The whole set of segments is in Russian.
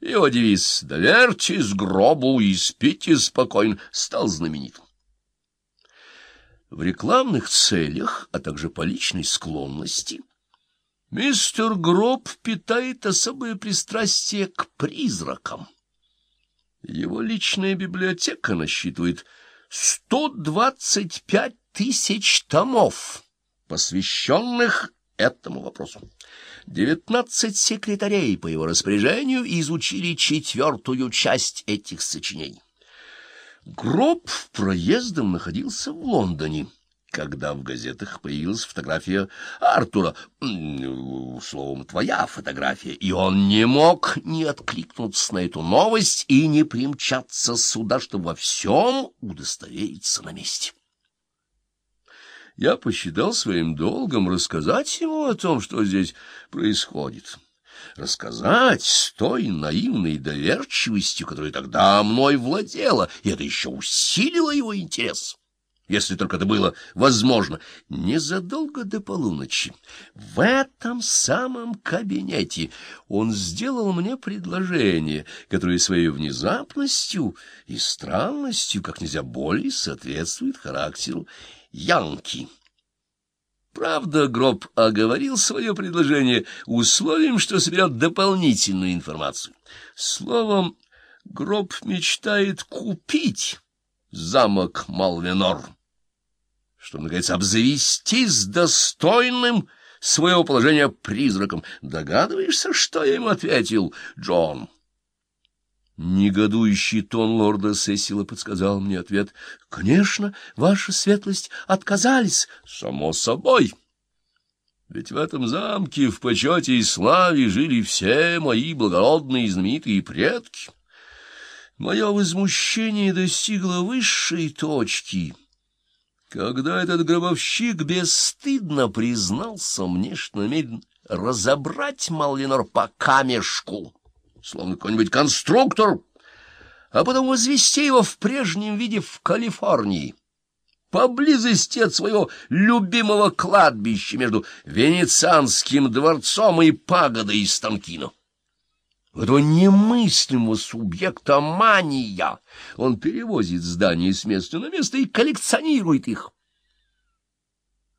Его девиз «Доверьтесь гробу и спите спокойно» стал знаменитым. В рекламных целях, а также по личной склонности, мистер Гроб питает особое пристрастие к призракам. Его личная библиотека насчитывает 125 тысяч томов, посвященных этому вопросу. Девятнадцать секретарей по его распоряжению изучили четвертую часть этих сочинений. Гроб проездом находился в Лондоне, когда в газетах появилась фотография Артура, словом, твоя фотография, и он не мог не откликнуться на эту новость и не примчаться сюда, чтобы во всем удостовериться на месте я посчитал своим долгом рассказать ему о том, что здесь происходит. Рассказать с той наивной доверчивостью, которая тогда мной владела, и это еще усилило его интерес. Если только это было возможно, незадолго до полуночи, в этом самом кабинете он сделал мне предложение, которое своей внезапностью и странностью как нельзя более соответствует характеру Янки. Правда, Гроб оговорил свое предложение условием, что соберет дополнительную информацию. Словом, Гроб мечтает купить замок Малвенор, чтобы, наконец, обзавестись достойным своего положения призраком. Догадываешься, что я ему ответил, Джон? Негодующий тон лорда Сесила подсказал мне ответ. — Конечно, ваша светлость отказались. — Само собой. Ведь в этом замке в почете и славе жили все мои благородные и знаменитые предки. Мое возмущение достигло высшей точки, когда этот гробовщик бесстыдно признался мне, что намерен разобрать Малвинор по камешку словно какой-нибудь конструктор, а потом возвести его в прежнем виде в Калифорнии, поблизости от своего любимого кладбища между Венецианским дворцом и пагодой из Станкино. Этого немыслимого субъекта мания он перевозит здания с места на место и коллекционирует их.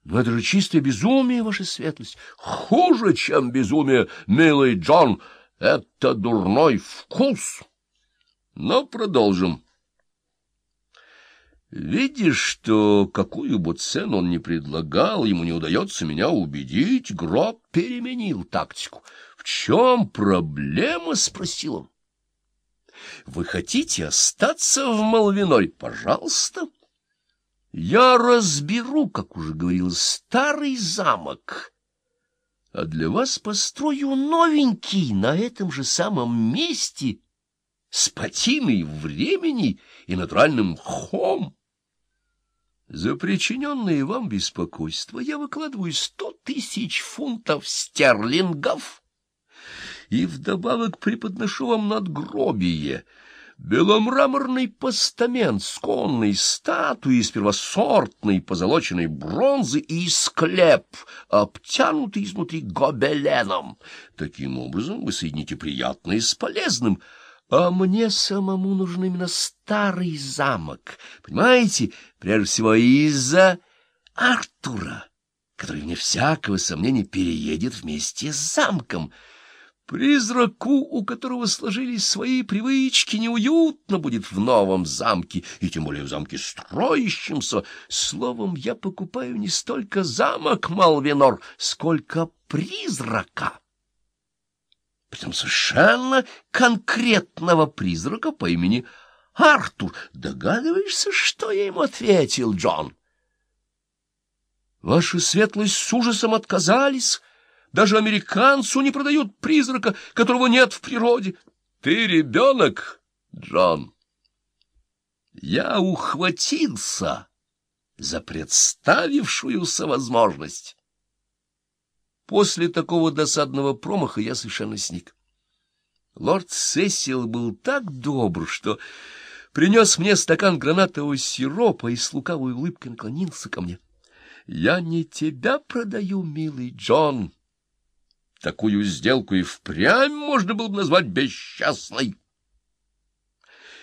Но это же чистое безумие, ваша светлость, хуже, чем безумие, милый Джон, — это дурной вкус. Но продолжим. Видишь, что какую бы цену он ни предлагал, ему не удается меня убедить, гроб переменил тактику. — В чем проблема? — спросил он. — Вы хотите остаться в Малвиной? Пожалуйста. Я разберу, как уже говорил, старый замок а для вас построю новенький на этом же самом месте с патиной времени и натуральным хом. За причиненное вам беспокойство я выкладываю сто тысяч фунтов стерлингов и вдобавок преподношу вам надгробие — Беломраморный постамент с конной статуей из первосортной позолоченной бронзы и склеп, обтянутый изнутри гобеленом. Таким образом вы соедините приятное с полезным. А мне самому нужен именно старый замок, понимаете, прежде всего из-за Артура, который, вне всякого сомнения, переедет вместе с замком — Призраку, у которого сложились свои привычки, неуютно будет в новом замке, и тем более в замке строящемся. Словом, я покупаю не столько замок Малвинор, сколько призрака. Притом совершенно конкретного призрака по имени Артур. Догадываешься, что я ему ответил, Джон? Ваша светлость с ужасом отказались даже американцу не продают призрака, которого нет в природе. Ты ребенок, Джон. Я ухватился за представившуюся возможность. После такого досадного промаха я совершенно сник. Лорд Сесил был так добр, что принес мне стакан гранатового сиропа и с лукавой улыбкой наклонился ко мне. — Я не тебя продаю, милый Джон, Такую сделку и впрямь можно было бы назвать бесчастной.